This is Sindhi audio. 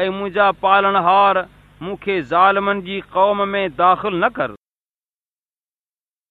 ۽ منهنجا پالڻهار مون کي ظالمن جي قوم ۾ داخل نه ڪر.